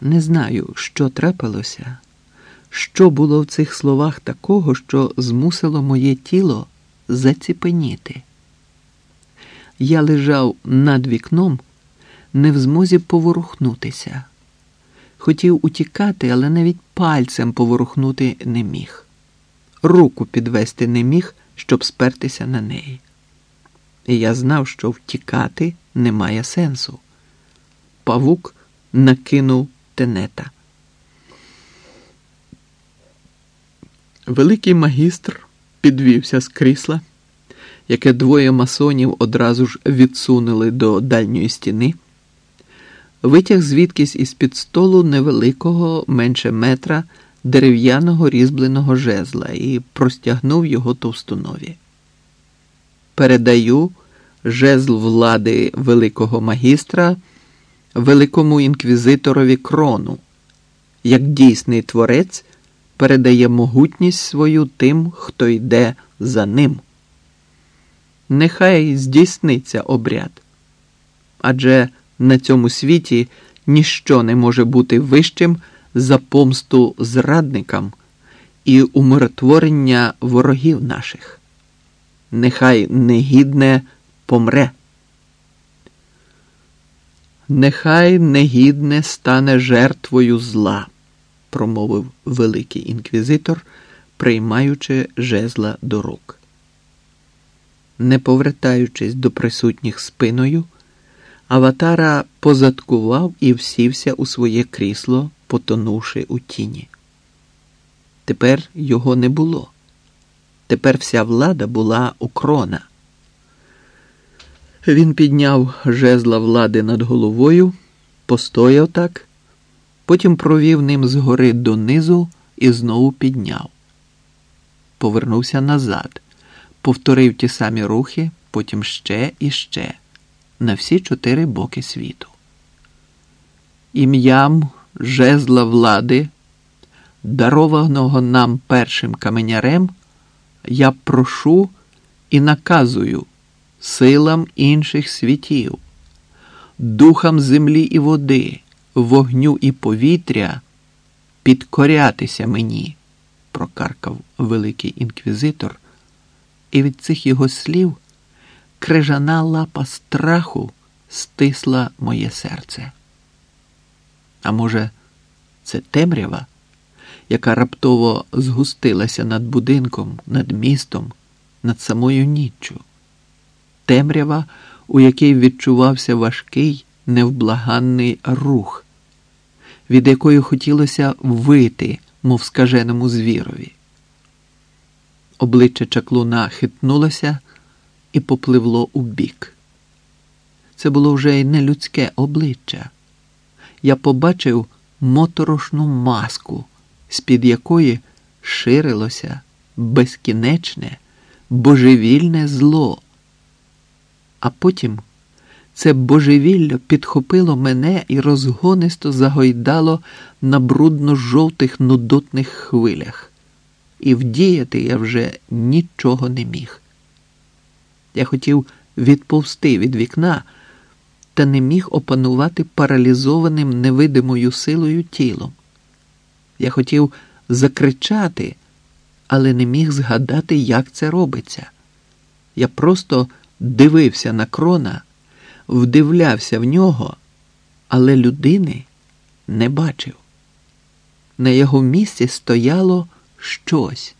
Не знаю, що трапилося, що було в цих словах такого, що змусило моє тіло заціпеніти. Я лежав над вікном, не в змозі поворухнутися. Хотів утікати, але навіть пальцем поворухнути не міг. Руку підвести не міг, щоб спертися на неї. І я знав, що втікати немає сенсу. Павук накинув тенета. Великий магістр підвівся з крісла, яке двоє масонів одразу ж відсунули до дальньої стіни, витяг звідкись із під столу невеликого, менше метра, дерев'яного різьбленого жезла і простягнув його товстунові. Передаю жезл влади великого магістра великому інквізиторові крону, як дійсний творець передає могутність свою тим, хто йде за ним. Нехай здійсниться обряд. Адже на цьому світі ніщо не може бути вищим за помсту зрадникам і умиротворення ворогів наших. Нехай негідне помре. Нехай негідне стане жертвою зла, промовив великий інквізитор, приймаючи жезла до рук. Не повертаючись до присутніх спиною, Аватара позадкував і всівся у своє крісло, потонувши у тіні. Тепер його не було. Тепер вся влада була у крона. Він підняв жезла влади над головою, постояв так, потім провів ним згори донизу і знову підняв. Повернувся назад, повторив ті самі рухи, потім ще і ще, на всі чотири боки світу. Ім'ям жезла влади, дарованого нам першим каменярем, я прошу і наказую силам інших світів, духам землі і води, вогню і повітря підкорятися мені, прокаркав великий інквізитор, і від цих його слів крижана лапа страху стисла моє серце. А може, це темрява, яка раптово згустилася над будинком, над містом, над самою ніччю темрява, у якій відчувався важкий, невблаганний рух, від якої хотілося вити, мов скаженому звірові. Обличчя чаклуна хитнулося і попливло у бік. Це було вже й не людське обличчя. Я побачив моторошну маску, з-під якої ширилося безкінечне, божевільне зло. А потім це божевілля підхопило мене і розгонисто загойдало на брудно-жовтих нудотних хвилях, і вдіяти я вже нічого не міг. Я хотів відповсти від вікна, та не міг опанувати паралізованим невидимою силою тілом. Я хотів закричати, але не міг згадати, як це робиться. Я просто дивився на крона, вдивлявся в нього, але людини не бачив. На його місці стояло щось.